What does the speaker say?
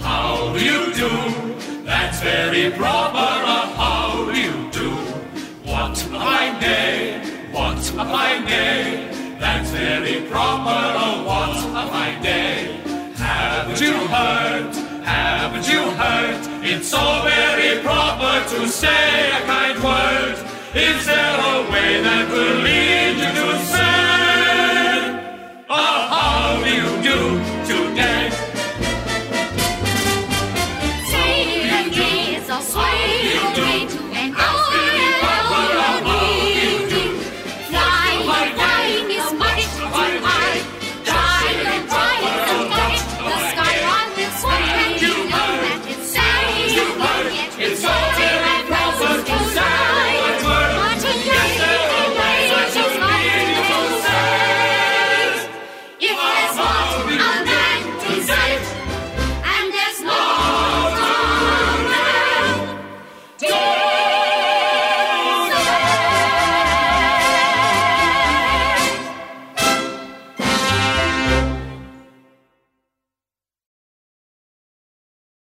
How do you do? That's very proper. A how do you do? What a fine day! What a fine day! That's very proper. Oh, what a fine day! Haven't you heard? Haven't you heard? It's so very proper to say a kind word. Is there a way that will?